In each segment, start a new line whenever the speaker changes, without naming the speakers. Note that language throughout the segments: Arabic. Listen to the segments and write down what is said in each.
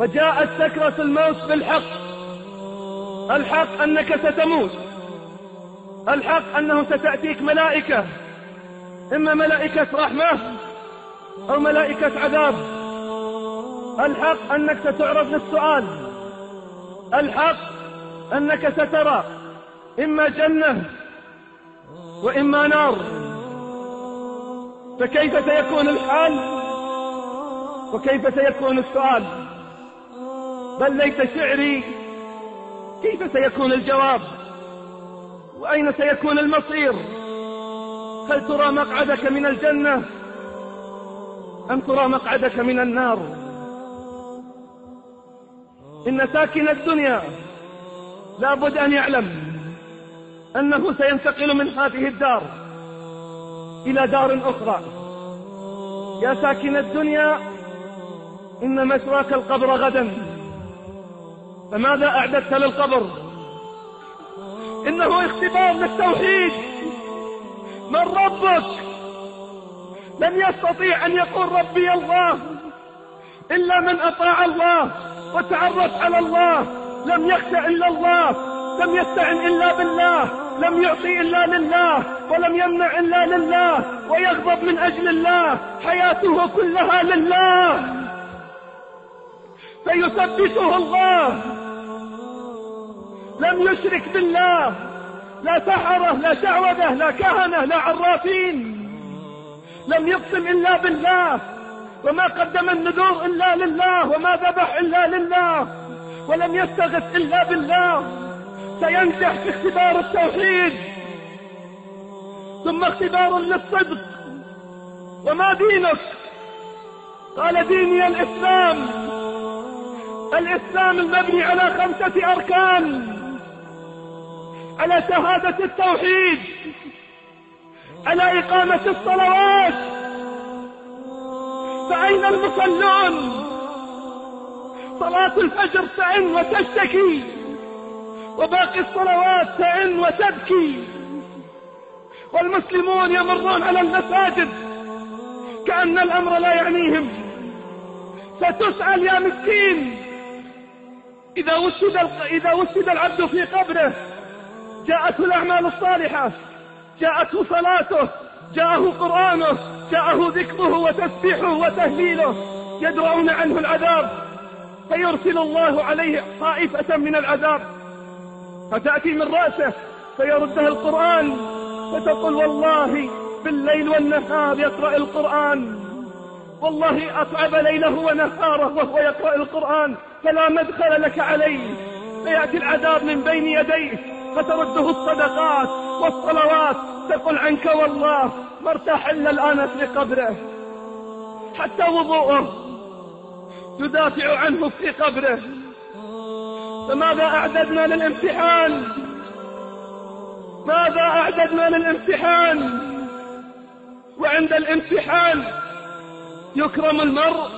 وجاءت سكرة الموت بالحق. الحق أنك ستموت. الحق أنه ستأتيك ملائكة. إما ملائكة رحمة أو ملائكة عذاب. الحق أنك ستعرض للسؤال. الحق أنك سترى. إما جنة وإما نار. فكيف سيكون الحال؟ وكيف سيكون السؤال؟ بل ليت شعري. كيف سيكون الجواب؟ وأين سيكون المصير؟ هل ترى مقعدك من الجنة؟ أم ترى مقعدك من النار؟ إن ساكن الدنيا لابد أن يعلم أنه سينتقل من هذه الدار إلى دار أخرى. يا ساكن الدنيا إن مسواك القبر غدا. فماذا أعددت للقبر؟ إنه اختبار للتوحيد. من ربك؟ لن يستطيع أن يقول ربي الله إلا من أطاع الله وتعرف على الله. لم يخشى إلا الله لم يستعن إلا بالله لم يعطي إلا لله ولم يمنع إلا لله ويغضب من أجل الله. حياته كلها لله. فيثبته الله. لم يشرك بالله. لا سحرة لا شعوذة لا كهنة لا عرافين. لم يقسم إلا بالله. وما قدم النذور إلا لله. وما ذبح إلا لله. ولم يستغث إلا بالله. سينجح في اختبار التوحيد. ثم اختبار للصدق. وما دينك؟ قال ديني الإسلام. الإسلام المبني على خمسة أركان. على شهادة التوحيد. على إقامة الصلوات. فأين المصلون؟ صلاة الفجر تعن وتشتكي. وباقي الصلوات تعن وتبكي. والمسلمون يمرون على المساجد. كأن الأمر لا يعنيهم. ستسأل يا مسكين. إذا وسد, إذا وسد العبد في قبره جاءته الأعمال الصالحة جاءته صلاته جاءه قرآنه جاءه ذكره وتسبيحه وتهليله يدرؤون عنه العذاب فيرسل الله عليه طائفة من العذاب فتأتي من رأسه فيردها القرآن فتقول والله بالليل والنهار يقرأ القرآن والله أتعب ليله ونهاره وهو يقرأ القرآن فلا مدخل لك عليه. فيأتي العذاب من بين يديه. فترده الصدقات والصلوات. تقول عنك والله ما ارتاح إلا الآن في قبره. حتى وضوءه تدافع عنه في قبره. فماذا أعددنا للامتحان؟ ماذا أعددنا للامتحان؟ وعند الامتحان يكرم المرء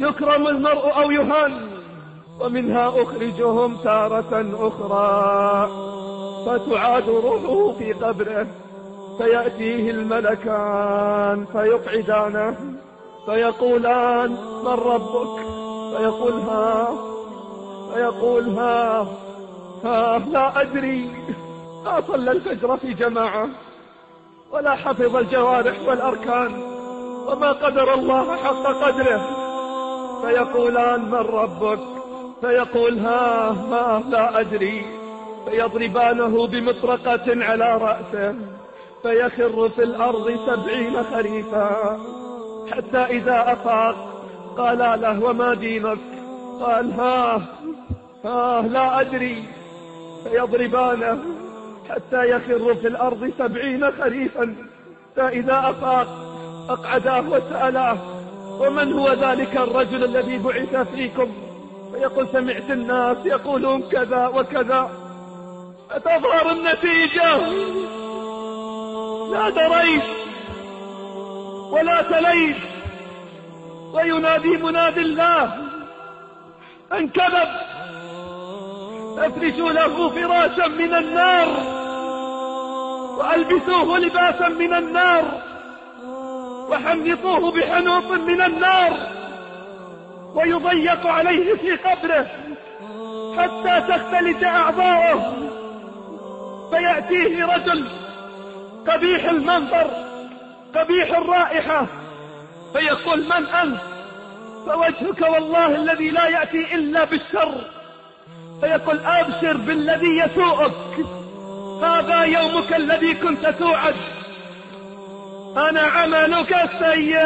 يكرم المرء أو يهان ومنها أخرجهم تارة أخرى. فتعاد روحه في قبره فيأتيه الملكان فيقعدانه فيقولان من ربك؟ فيقول ها؟ فيقول ها؟ ها؟ لا أدري. ما صلى الفجر في جماعة ولا حفظ الجوارح والأركان وما قدر الله حق قدره. فيقولان من ربك؟ فيقول ها ها لا أدري. فيضربانه بمطرقة على رأسه. فيخر في الأرض سبعين خريفا. حتى إذا أفاق قال له وما دينك؟ قال ها ها لا أدري. فيضربانه حتى يخر في الأرض سبعين خريفا. فإذا أفاق أقعداه وسألاه ومن هو ذلك الرجل الذي بعث فيكم؟ فيقول سمعت الناس يقولون كذا وكذا. فتظهر النتيجة؟ لا دريت ولا تليت. وينادي منادي الله. ان كذب؟ أفرشوا له فراشا من النار. وألبسوه لباسا من النار. وحنطوه بحنوط من النار ويضيق عليه في قبره حتى تختلج أعضاؤه. فيأتيه رجل قبيح المنظر قبيح الرائحة فيقول من أنت؟ فوجهك والله الذي لا يأتي إلا بالشر. فيقول أبشر بالذي يسوءك. هذا يومك الذي كنت توعد. أنا عملك السيء.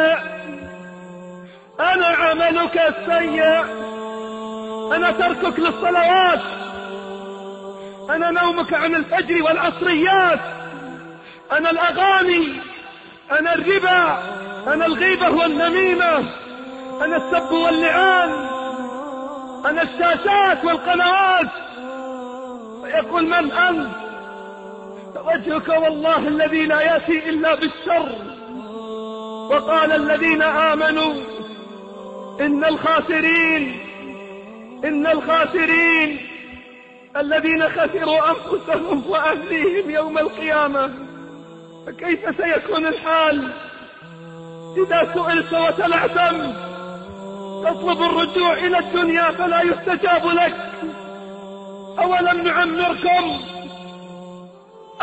أنا عملك السيء. أنا تركك للصلوات. أنا نومك عن الفجر والعصريات. أنا الأغاني. أنا الربا. أنا الغيبة والنميمة. أنا السب واللعان. أنا الشاشات والقنوات. فيقول من أنت؟ وجهك والله الذي لا يأتي إلا بالشر. وقال الذين آمنوا إن الخاسرين إن الخاسرين الذين خسروا أنفسهم وأهليهم يوم القيامة. فكيف سيكون الحال؟ إذا سئلت وتلعثم تطلب الرجوع إلى الدنيا فلا يستجاب لك. أولم نعمركم؟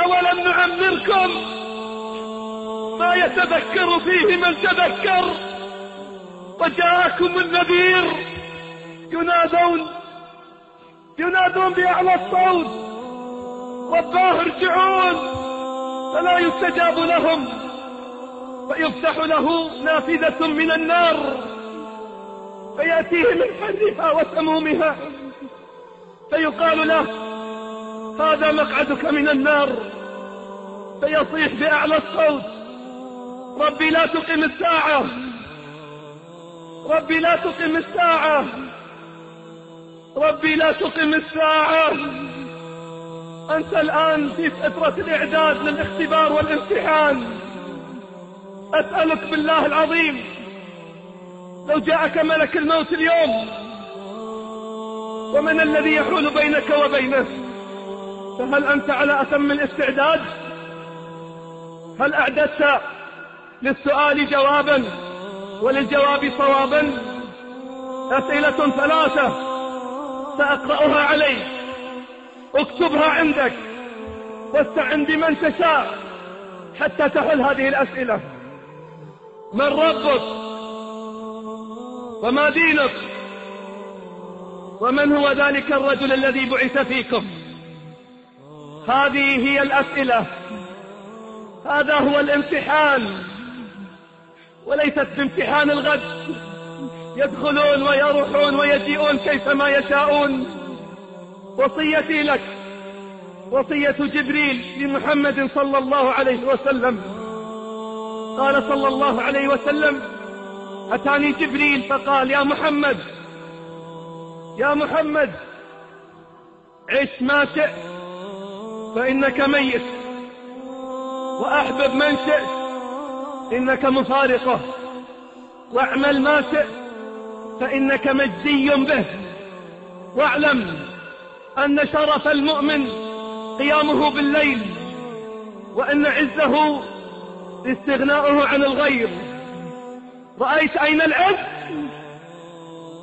أولم نعمركم ما يتذكر فيه من تذكر. وجاءكم النذير. ينادون. ينادون بأعلى الصوت. رباه ارجعون فلا يستجاب لهم. فيفتح له نافذة من النار. فيأتيه من حرها وسمومها. فيقال له هذا مقعدك من النار. فيصيح بأعلى الصوت. ربي لا تقم الساعة. ربي لا تقم الساعة. ربي لا تقم الساعة. أنت الآن في فترة الإعداد للاختبار والامتحان. أسألك بالله العظيم لو جاءك ملك الموت اليوم ومن الذي يحول بينك وبينه؟ فهل أنت على أتم الاستعداد؟ هل أعددت للسؤال جوابا وللجواب صوابا؟ أسئلة ثلاثة سأقرأها عليك اكتبها عندك واستعن بمن تشاء حتى تحل هذه الأسئلة. من ربك؟ وما دينك؟ ومن هو ذلك الرجل الذي بعث فيكم؟ هذه هي الأسئلة. هذا هو الامتحان. وليست بامتحان الغد. يدخلون ويروحون ويجيئون كيفما يشاءون. وصيتي لك وصية جبريل لمحمد صلى الله عليه وسلم. قال صلى الله عليه وسلم أتاني جبريل؟ فقال يا محمد يا محمد عش ما شئت. فإنك ميت. وأحبب من شئت. إنك مفارقة. واعمل ما شئت. فإنك مجزي به. واعلم أن شرف المؤمن قيامه بالليل وأن عزه استغناؤه عن الغير. رأيت أين العز؟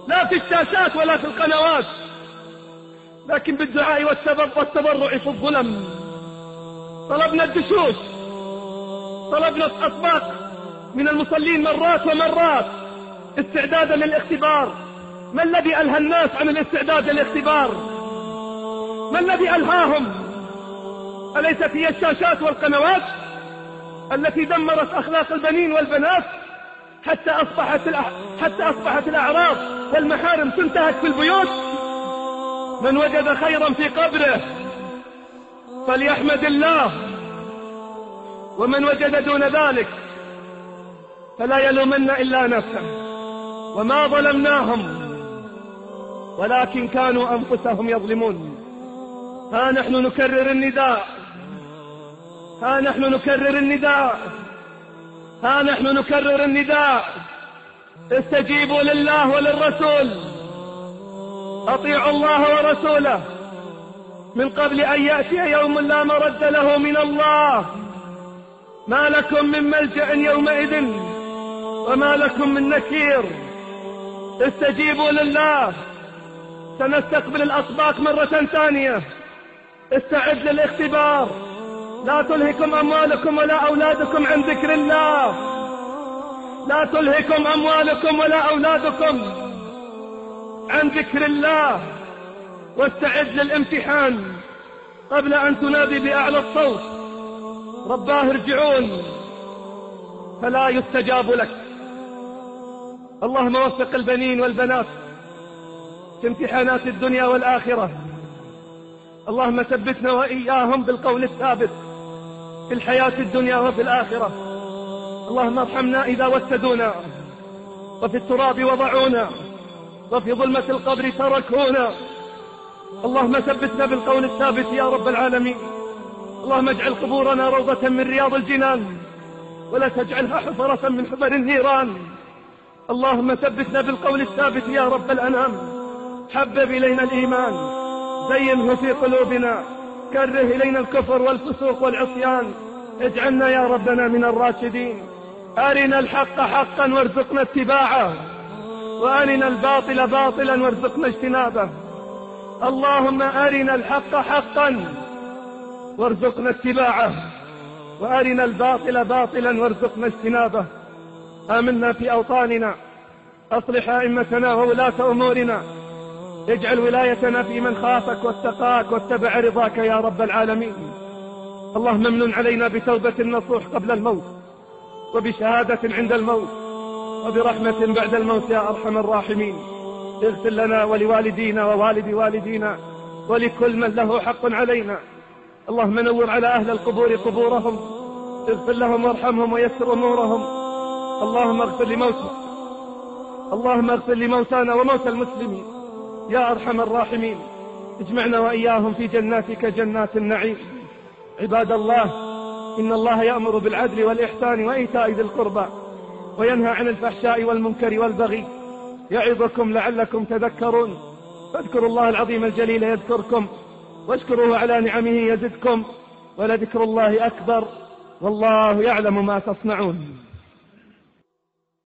لا في الشاشات ولا في القنوات. لكن بالدعاء والتبرع في الظلم. طلبنا الدشوش طلبنا الأطباق من المصلين مرات ومرات. استعدادا للاختبار. ما الذي ألهى الناس عن الاستعداد للاختبار؟ ما الذي ألهاهم؟ أليست هي الشاشات والقنوات التي دمرت أخلاق البنين والبنات حتى أصبحت حتى أصبحت الأعراض والمحارم تنتهك في البيوت؟ من وجد خيرا في قبره فليحمد الله. ومن وجد دون ذلك فلا يلومن إلا نفسه. وما ظلمناهم ولكن كانوا أنفسهم يظلمون. ها نحن نكرر النداء ها نحن نكرر النداء ها نحن نكرر النداء. استجيبوا لله وللرسول. أطيعوا الله ورسوله. من قبل أن يأتي يوم لا مرد له من الله. ما لكم من ملجأ يومئذ وما لكم من نكير. استجيبوا لله. سنستقبل الأطباق مرة ثانية. استعد للاختبار. لا تلهكم أموالكم ولا أولادكم عن ذكر الله. لا تلهكم أموالكم ولا أولادكم. عن ذكر الله واستعد للامتحان قبل أن تنادي بأعلى الصوت. رباه ارجعون فلا يستجاب لك. اللهم وفق البنين والبنات في امتحانات الدنيا والآخرة. اللهم ثبتنا وإياهم بالقول الثابت في الحياة الدنيا وفي الآخرة. اللهم ارحمنا إذا وسدونا وفي التراب وضعونا. وفي ظلمة القبر تركونا. اللهم ثبتنا بالقول الثابت يا رب العالمين. اللهم اجعل قبورنا روضة من رياض الجنان ولا تجعلها حفرة من حفر النيران. اللهم ثبتنا بالقول الثابت يا رب الأنام. حبب إلينا الإيمان. زينه في قلوبنا. كره إلينا الكفر والفسوق والعصيان. اجعلنا يا ربنا من الراشدين. أرنا الحق حقا وارزقنا اتباعه. وأرنا الباطل باطلا وارزقنا اجتنابه. اللهم أرنا الحق حقا وارزقنا اتباعه. وأرنا الباطل باطلا وارزقنا اجتنابه. آمنا في أوطاننا. أصلح أئمتنا وولاة أمورنا. اجعل ولايتنا في من خافك واتقاك واتبع رضاك يا رب العالمين. اللهم امن علينا بتوبة النصوح قبل الموت وبشهادة عند الموت. وبرحمة بعد الموت يا أرحم الراحمين. اغفر لنا ولوالدينا ووالد والدينا ولكل من له حق علينا. اللهم نور على أهل القبور قبورهم. اغفر لهم وارحمهم ويسر أمورهم. اللهم اغفر لموتى. اللهم اغفر لموتانا وموتى المسلمين. يا أرحم الراحمين. اجمعنا وإياهم في جناتك جنات النعيم. عباد الله إن الله يأمر بالعدل والإحسان وإيتاء ذي القربى. وينهى عن الفحشاء والمنكر والبغي. يعظكم لعلكم تذكرون. فاذكروا الله العظيم الجليل يذكركم. واشكروه على نعمه يزدكم. ولذكر الله أكبر. والله يعلم ما تصنعون.